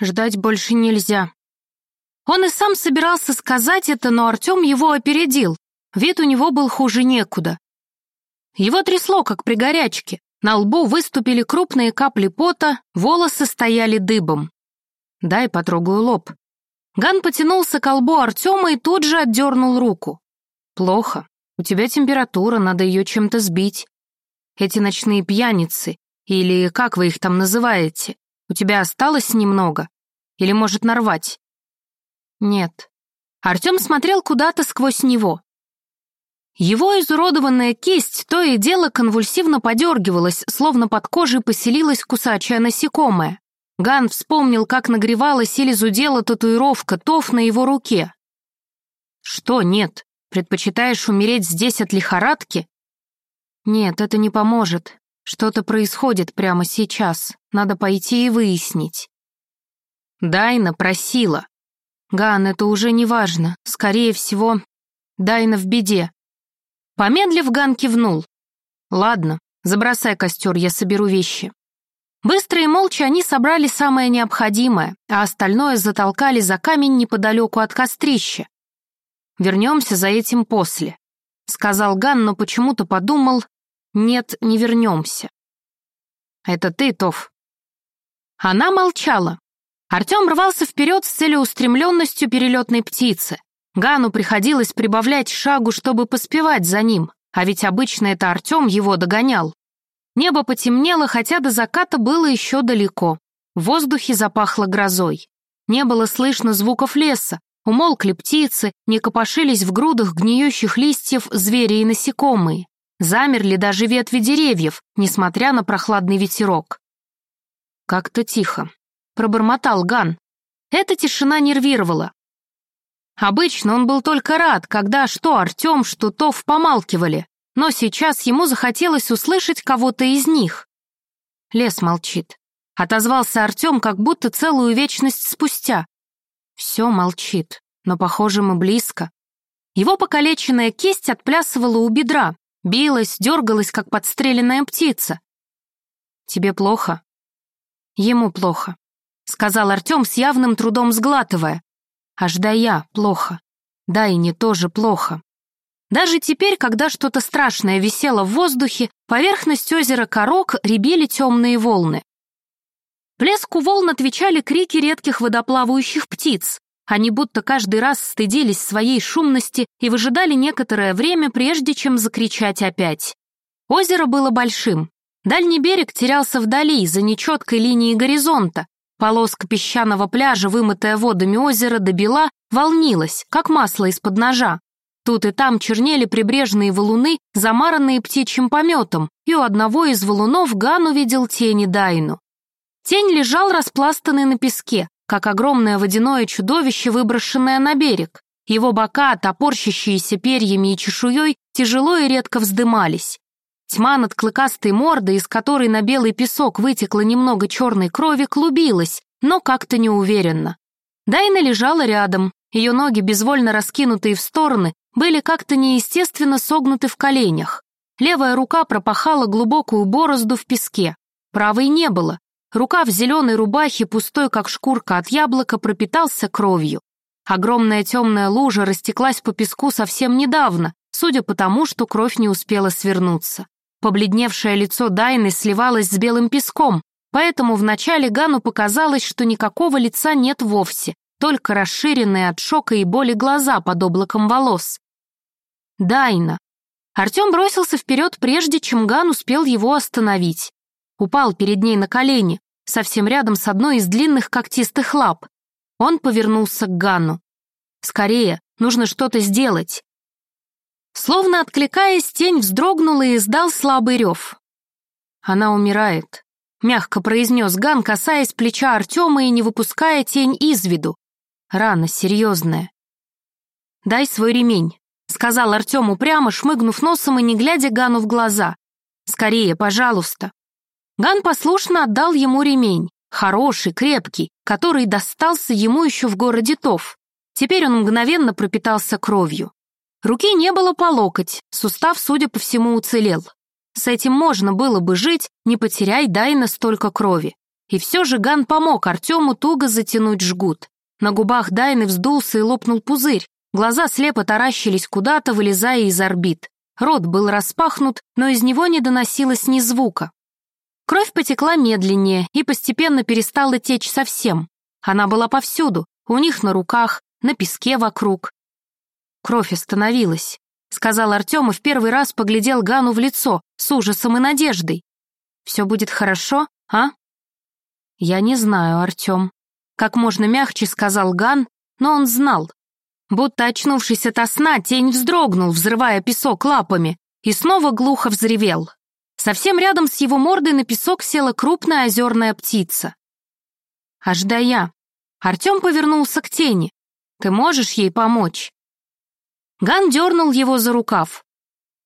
Ждать больше нельзя. Он и сам собирался сказать это, но Артем его опередил. Вид у него был хуже некуда. Его трясло, как при горячке. На лбу выступили крупные капли пота, волосы стояли дыбом. «Дай потрогаю лоб». Ган потянулся к лбу Артема и тут же отдернул руку. «Плохо. У тебя температура, надо ее чем-то сбить. Эти ночные пьяницы, или как вы их там называете, у тебя осталось немного? Или может нарвать?» «Нет». Артем смотрел куда-то сквозь него. Его изуродованная кисть то и дело конвульсивно подергивалась, словно под кожей поселилась кусачая насекомое. Ган вспомнил, как нагревалась или зудела татуировка ТОВ на его руке. «Что нет? Предпочитаешь умереть здесь от лихорадки?» «Нет, это не поможет. Что-то происходит прямо сейчас. Надо пойти и выяснить». Дайна просила. «Ган, это уже не важно. Скорее всего, Дайна в беде». Помедлив, Ган кивнул. «Ладно, забросай костер, я соберу вещи». Быстро и молча они собрали самое необходимое, а остальное затолкали за камень неподалеку от кострища. «Вернемся за этим после», — сказал Ган, но почему-то подумал, «нет, не вернемся». «Это ты, Тов». Она молчала. Артем рвался вперед с целеустремленностью перелетной птицы. Гану приходилось прибавлять шагу, чтобы поспевать за ним, а ведь обычно это Артем его догонял. Небо потемнело, хотя до заката было еще далеко. В воздухе запахло грозой. Не было слышно звуков леса, умолкли птицы, не копошились в грудах гниющих листьев звери и насекомые. Замерли даже ветви деревьев, несмотря на прохладный ветерок. «Как-то тихо», — пробормотал Ган. Эта тишина нервировала. Обычно он был только рад, когда что Артем, что Тов помалкивали, но сейчас ему захотелось услышать кого-то из них. Лес молчит. Отозвался Артем, как будто целую вечность спустя. Все молчит, но, похоже, мы близко. Его покалеченная кисть отплясывала у бедра, билась, дергалась, как подстреленная птица. «Тебе плохо?» «Ему плохо», — сказал Артем с явным трудом сглатывая. «Аж да я плохо. Да и не тоже плохо». Даже теперь, когда что-то страшное висело в воздухе, поверхность озера Корок рябили темные волны. Плеску волн отвечали крики редких водоплавающих птиц. Они будто каждый раз стыдились своей шумности и выжидали некоторое время, прежде чем закричать опять. Озеро было большим. Дальний берег терялся вдали, за нечеткой линией горизонта. Полоска песчаного пляжа, вымытая водами озера до бела, волнилась, как масло из-под ножа. Тут и там чернели прибрежные валуны, замаранные птичьим пометом, и у одного из валунов Ган увидел тени Дайну. Тень лежал распластанный на песке, как огромное водяное чудовище, выброшенное на берег. Его бока, топорщащиеся перьями и чешуей, тяжело и редко вздымались. Тьма над клыкастой мордой, из которой на белый песок вытекло немного черной крови, клубилась, но как-то неуверенно. Дайна лежала рядом, ее ноги, безвольно раскинутые в стороны, были как-то неестественно согнуты в коленях. Левая рука пропахала глубокую борозду в песке. Правой не было. Рука в зеленой рубахе, пустой как шкурка от яблока, пропитался кровью. Огромная темная лужа растеклась по песку совсем недавно, судя по тому, что кровь не успела свернуться. Побледневшее лицо Дайны сливалось с белым песком, поэтому вначале Гану показалось, что никакого лица нет вовсе, только расширенные от шока и боли глаза под облаком волос. Дайна. Артем бросился вперед, прежде чем Ган успел его остановить. Упал перед ней на колени, совсем рядом с одной из длинных когтистых лап. Он повернулся к Ганну. «Скорее, нужно что-то сделать». Словно откликаясь, тень вздрогнула и издала слабый рев. «Она умирает», — мягко произнес Ган, касаясь плеча Артема и не выпуская тень из виду. «Рана серьезная». «Дай свой ремень», сказал Артем упрямо, шмыгнув носом и не глядя Гану в глаза. «Скорее, пожалуйста». Ган послушно отдал ему ремень, хороший, крепкий, который достался ему еще в городе Тов. Теперь он мгновенно пропитался кровью. Руки не было по локоть, сустав, судя по всему, уцелел. С этим можно было бы жить, не потеряй Дайна столько крови. И все же Ган помог Артему туго затянуть жгут. На губах Дайны вздулся и лопнул пузырь. Глаза слепо таращились куда-то, вылезая из орбит. Рот был распахнут, но из него не доносилось ни звука. Кровь потекла медленнее и постепенно перестала течь совсем. Она была повсюду, у них на руках, на песке вокруг. Кровь остановилась, сказал Артем и в первый раз поглядел Гану в лицо с ужасом и надеждой. «Все будет хорошо, а?» «Я не знаю, Артем», — как можно мягче сказал Ган, но он знал. Будто очнувшись ото сна, тень вздрогнул, взрывая песок лапами, и снова глухо взревел. Совсем рядом с его мордой на песок села крупная озерная птица. «Аж да я». Артем повернулся к тени. «Ты можешь ей помочь?» Ган дернул его за рукав.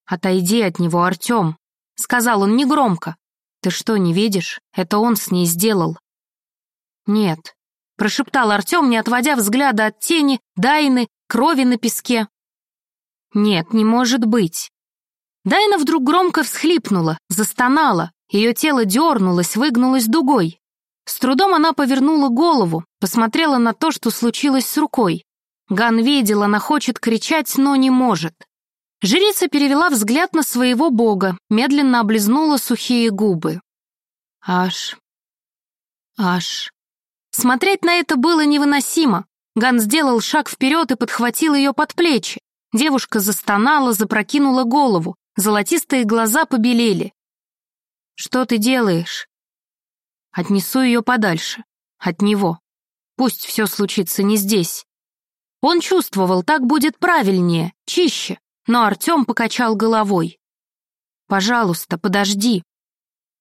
«Отойди от него, Артем», — сказал он негромко. «Ты что, не видишь? Это он с ней сделал». «Нет», — прошептал Артем, не отводя взгляда от тени, Дайны, крови на песке. «Нет, не может быть». Дайна вдруг громко всхлипнула, застонала, ее тело дернулось, выгнулось дугой. С трудом она повернула голову, посмотрела на то, что случилось с рукой. Ган видел, она хочет кричать, но не может. Жрица перевела взгляд на своего бога, медленно облизнула сухие губы. Аж... Аж... Смотреть на это было невыносимо. Ган сделал шаг вперед и подхватил ее под плечи. Девушка застонала, запрокинула голову, золотистые глаза побелели. «Что ты делаешь?» Отнесу ее подальше. От него. Пусть все случится не здесь. Он чувствовал, так будет правильнее, чище, но Артем покачал головой. «Пожалуйста, подожди».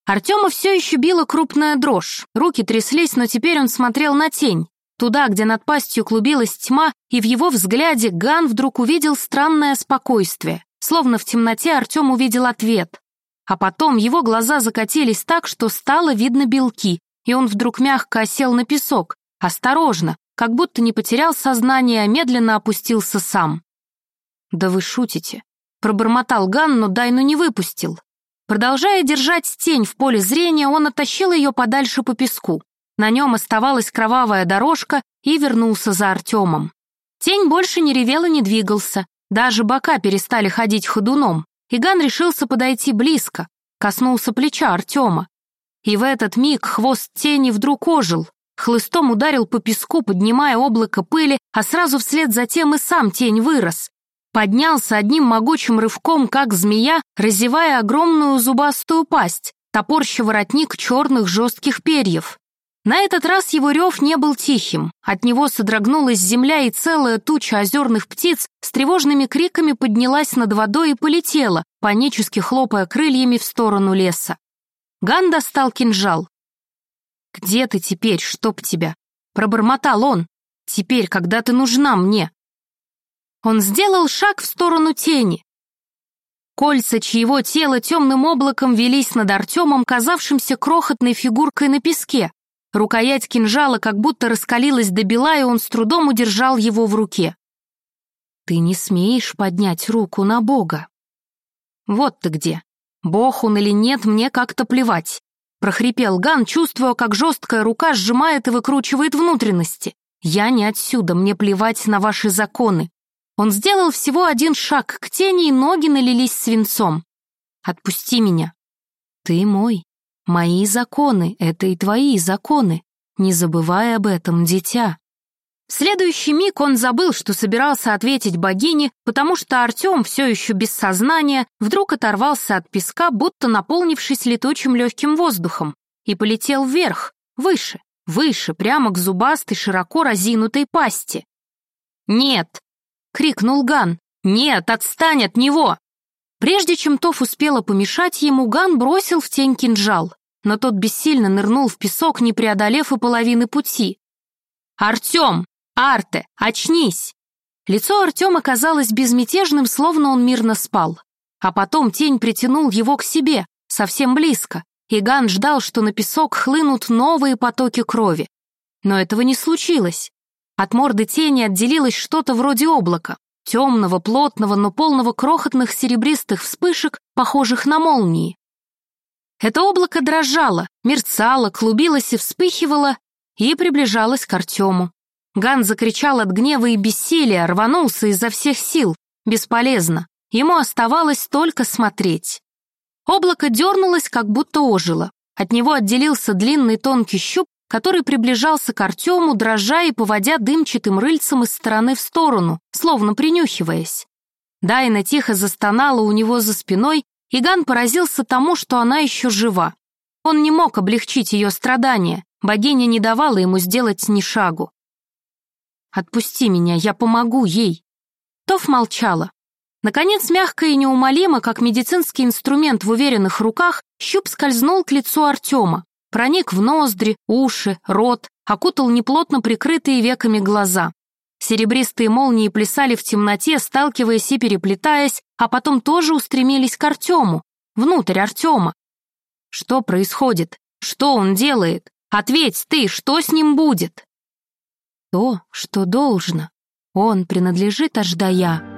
Артема все еще била крупная дрожь, руки тряслись, но теперь он смотрел на тень, туда, где над пастью клубилась тьма, и в его взгляде Ган вдруг увидел странное спокойствие, словно в темноте Артем увидел ответ. А потом его глаза закатились так, что стало видно белки, и он вдруг мягко осел на песок, осторожно, как будто не потерял сознание, а медленно опустился сам. «Да вы шутите», — пробормотал Ган, но Дайну не выпустил. Продолжая держать тень в поле зрения, он оттащил ее подальше по песку. На нем оставалась кровавая дорожка и вернулся за Артемом. Тень больше не ревел и не двигался, даже бока перестали ходить ходуном. Иган решился подойти близко, коснулся плеча Артема. И в этот миг хвост тени вдруг ожил, хлыстом ударил по песку, поднимая облако пыли, а сразу вслед за тем и сам тень вырос. Поднялся одним могучим рывком, как змея, разевая огромную зубастую пасть, топорща воротник черных жестких перьев. На этот раз его рев не был тихим. От него содрогнулась земля, и целая туча озерных птиц с тревожными криками поднялась над водой и полетела, панически хлопая крыльями в сторону леса. Ган достал кинжал. «Где ты теперь, чтоб тебя?» Пробормотал он. «Теперь, когда ты нужна мне». Он сделал шаг в сторону тени. Кольца чьего тела темным облаком велись над Артемом, казавшимся крохотной фигуркой на песке. Рукоять кинжала как будто раскалилась до бела, и он с трудом удержал его в руке. «Ты не смеешь поднять руку на Бога». «Вот ты где. Бог он или нет, мне как-то плевать», — прохрипел Ган, чувствуя, как жесткая рука сжимает и выкручивает внутренности. «Я не отсюда, мне плевать на ваши законы». Он сделал всего один шаг к тени, и ноги налились свинцом. «Отпусти меня». «Ты мой», Мои законы — это и твои законы. Не забывай об этом, дитя». В следующий миг он забыл, что собирался ответить богине, потому что Артем, все еще без сознания, вдруг оторвался от песка, будто наполнившись летучим легким воздухом, и полетел вверх, выше, выше, прямо к зубастой, широко разинутой пасти. «Нет!» — крикнул Ган. «Нет, отстань от него!» Прежде чем Тоф успела помешать ему, Ган бросил в тень кинжал но тот бессильно нырнул в песок, не преодолев и половины пути. «Артем! Арте! Очнись!» Лицо Артема казалось безмятежным, словно он мирно спал. А потом тень притянул его к себе, совсем близко, и Ган ждал, что на песок хлынут новые потоки крови. Но этого не случилось. От морды тени отделилось что-то вроде облака, темного, плотного, но полного крохотных серебристых вспышек, похожих на молнии. Это облако дрожало, мерцало, клубилось и вспыхивало, и приближалось к Артему. Ган закричал от гнева и бессилия, рванулся изо всех сил. Бесполезно. Ему оставалось только смотреть. Облако дернулось, как будто ожило. От него отделился длинный тонкий щуп, который приближался к Артему, дрожа и поводя дымчатым рыльцем из стороны в сторону, словно принюхиваясь. Дайна тихо застонала у него за спиной, и Ган поразился тому, что она еще жива. Он не мог облегчить ее страдания, богиня не давала ему сделать ни шагу. «Отпусти меня, я помогу ей». Тоф молчала. Наконец, мягко и неумолимо, как медицинский инструмент в уверенных руках, щуп скользнул к лицу Артема, проник в ноздри, уши, рот, окутал неплотно прикрытые веками глаза. Серебристые молнии плясали в темноте, сталкиваясь и переплетаясь, а потом тоже устремились к Артему, внутрь Артема. Что происходит? Что он делает? Ответь ты, что с ним будет? То, что должно. Он принадлежит Аждая.